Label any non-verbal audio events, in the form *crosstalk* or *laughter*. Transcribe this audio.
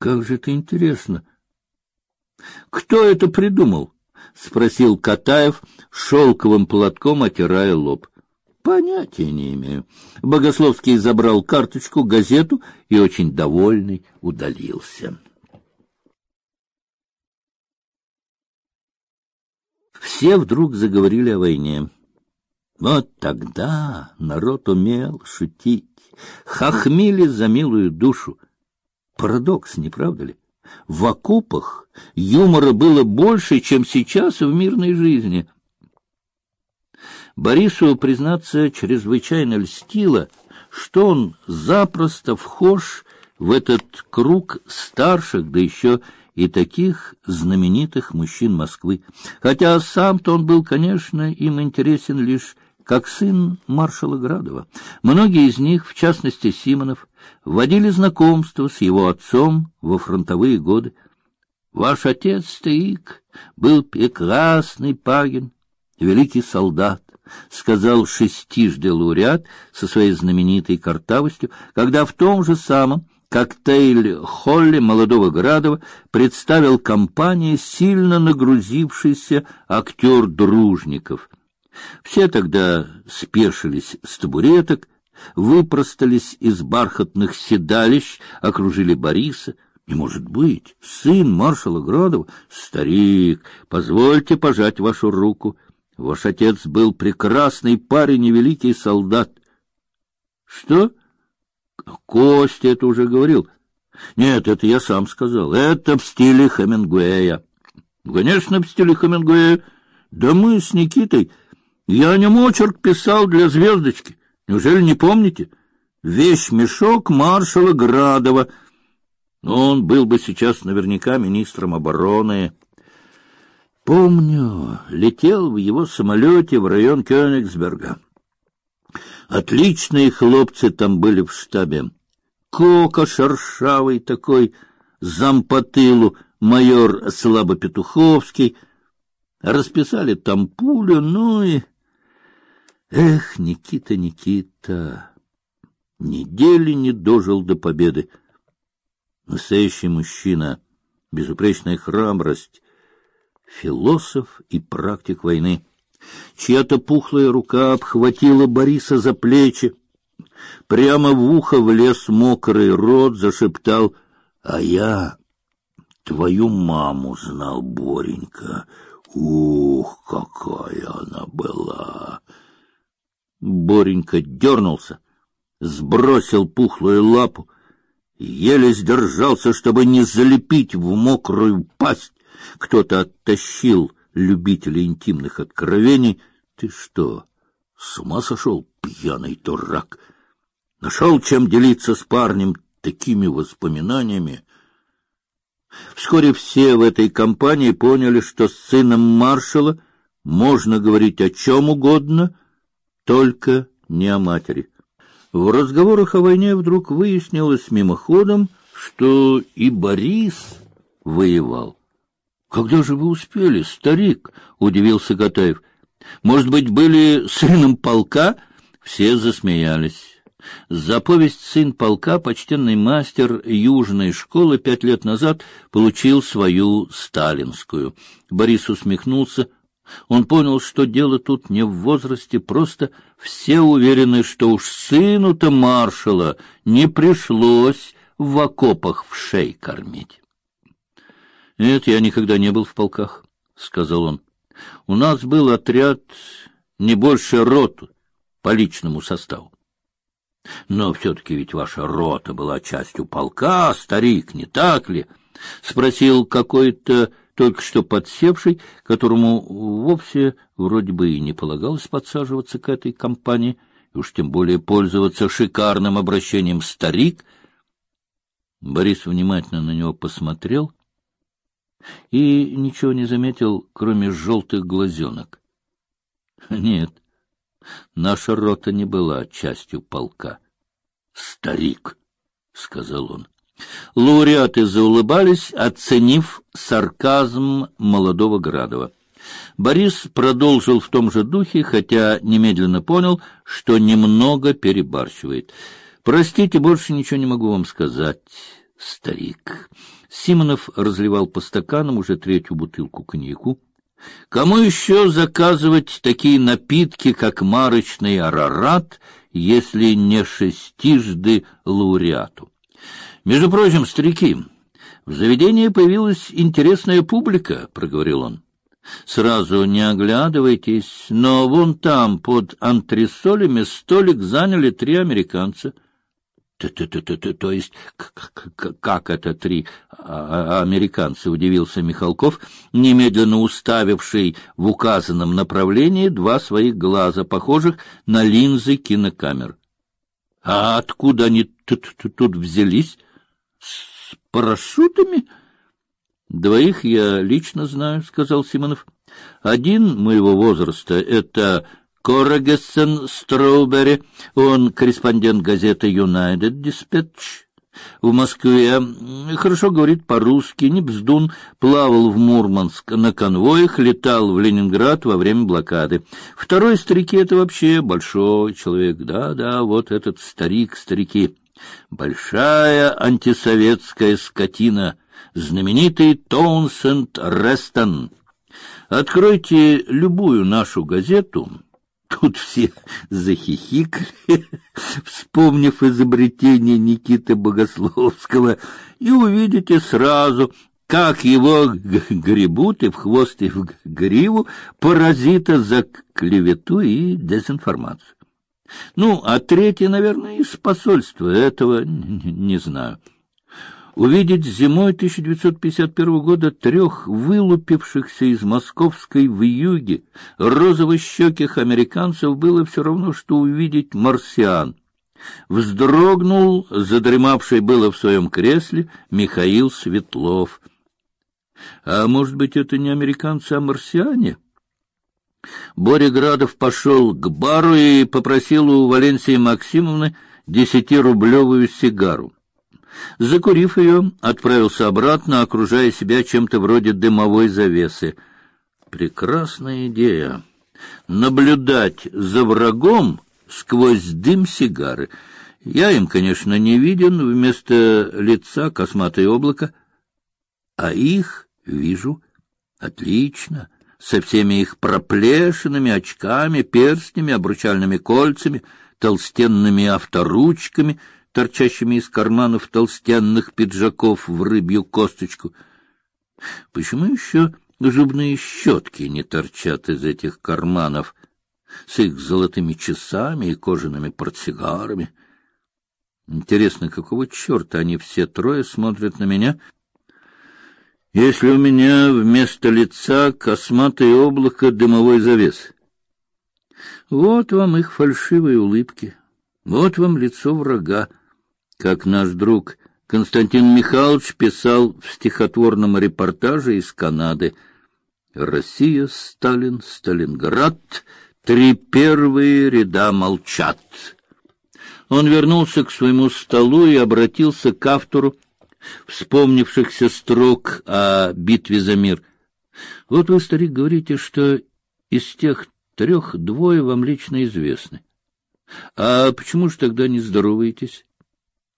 Как же это интересно! Кто это придумал? — спросил Катаев, шелковым платком отирая лоб. — Понятия не имею. Богословский забрал карточку, газету и, очень довольный, удалился. Все вдруг заговорили о войне. Вот тогда народ умел шутить, хохмили за милую душу. Парадокс, не правда ли? В окопах юмора было больше, чем сейчас в мирной жизни. Борису, признаться, чрезвычайно льстило, что он запросто вхож в этот круг старших, да еще и таких знаменитых мужчин Москвы. Хотя сам-то он был, конечно, им интересен лишь как сын маршала Градова. Многие из них, в частности Симонов, вводили знакомство с его отцом во фронтовые годы. Ваш отец Стоик был прекрасный пагин, великий солдат, сказал шестижды лауреат со своей знаменитой картавостью, когда в том же самом коктейль-холле молодого Градова представил компании сильно нагрузившийся актер Дружников — все тогда спешились с табуреток, выпростались из бархатных седалищ, окружили Бориса. Не может быть, сын маршала Градова, старик, позвольте пожать вашу руку. Ваш отец был прекрасный парень и великий солдат. Что? Костя это уже говорил. Нет, это я сам сказал. Это в стиле Хемингуэя. Конечно, в стиле Хемингуэя. Да мы с Никитой я не очерк писал для звездочки. Неужели не помните? Вещь мешок маршала Градова. Он был бы сейчас наверняка министром обороны. Помню, летел в его самолете в район Кёнигсберга. Отличные хлопцы там были в штабе. Кока шершавый такой, зампотылу, майор Слабопетуховский. Расписали там пулю, ну и Эх, Никита, Никита, недели не дожил до победы. Настоящий мужчина, безупречная храбрость, философ и практик войны. Чья-то пухлая рука обхватила Бориса за плечи. Прямо в ухо влез мокрый рот, зашептал, «А я твою маму знал, Боренька. Ух, какая она была!» Боренька дернулся, сбросил пухлую лапу, еле сдержался, чтобы не залепить в мокрую пасть. Кто-то оттащил любителя интимных откровений. Ты что, с ума сошел, пьяный дурак? Нашел, чем делиться с парнем такими воспоминаниями? Вскоре все в этой компании поняли, что с сыном маршала можно говорить о чем угодно, только не о матери. В разговорах о войне вдруг выяснилось мимоходом, что и Борис воевал. Когда же вы успели, старик? удивился Гатаев. Может быть, были сыном полка? Все засмеялись. За повесть «Сын полка» почтенный мастер южной школы пять лет назад получил свою сталинскую. Борис усмехнулся. Он понял, что дело тут не в возрасте, просто все уверены, что уж сыну-то маршала не пришлось в окопах в шей кормить. — Нет, я никогда не был в полках, — сказал он. — У нас был отряд не больше роту по личному составу. Но все-таки ведь ваша рота была частью полка, старик, не так ли? — спросил какой-то только что подсевший, которому вовсе вроде бы и не полагалось подсаживаться к этой компании, и уж тем более пользоваться шикарным обращением «старик». Борис внимательно на него посмотрел и ничего не заметил, кроме желтых глазенок. Нет, наша рота не была частью полка. «Старик», — сказал он. Лауреаты заулыбались, оценив сарказм молодого Градова. Борис продолжил в том же духе, хотя немедленно понял, что немного перебарщивает. Простите, больше ничего не могу вам сказать. старик. Симонов разливал по стаканам уже третью бутылку коньяку. Кому еще заказывать такие напитки, как марочный арарат, если не шестижды лауреату? Между прочим, старики, в заведении появилась интересная публика, проговорил он. Сразу не оглядывайтесь, но вон там под антресолями столик заняли три американца. То, то есть как это три а, а, американца? Удивился Михалков, немедленно уставивший в указанном направлении два своих глаза, похожих на линзы кинокамер. А откуда они тут, взялись? С парашютами? Двоих я лично знаю, сказал Симонов. Один моего возраста это Коррегессен Строубери, он корреспондент газеты United Dispatch. В Москве хорошо говорит по-русски, не бздун, плавал в Мурманск на конвоях, летал в Ленинград во время блокады. Второй старики это вообще большой человек. Да-да, вот этот старик, старики. Большая антисоветская скотина, знаменитый Тоунсенд Рестон. Откройте любую нашу газету, Тут все захихикали, *laughs* вспомнив изобретение Никиты Богословского, и увидите сразу, как его гребут и в хвост, и в гриву паразита за клевету и дезинформацию. Ну, а третий, наверное, из посольства, этого не знаю увидеть зимой 1951 года трех вылупившихся из московской вьюги розовощеких американцев было все равно, что увидеть марсиан. Вздрогнул, задремавший было в своем кресле, Михаил Светлов. А может быть, это не американцы, а марсиане? Боря Градов пошел к бару и попросил у Валенсии Максимовны десятирублевую сигару. Закурив ее, отправился обратно, окружая себя чем-то вроде дымовой завесы. Прекрасная идея наблюдать за врагом сквозь дым сигары. Я им, конечно, не виден, вместо лица косматое облако, а их вижу отлично, со всеми их проплешинами, очками, перстнями, обручальными кольцами, толстенными авторучками — торчащими из карманов толстенных пиджаков в рыбью косточку. Почему еще зубные щетки не торчат из этих карманов с их золотыми часами и кожаными портсигарами? Интересно, какого черта они все трое смотрят на меня, если у меня вместо лица косматое облако дымовой завес? Вот вам их фальшивые улыбки, вот вам лицо врага как наш друг Константин Михайлович писал в стихотворном репортаже из Канады. Россия, Сталин, Сталинград, три первые ряда молчат. Он вернулся к своему столу и обратился к автору вспомнившихся строк о битве за мир. Вот вы, старик, говорите, что из тех трех двое вам лично известны. А почему же тогда не здороваетесь?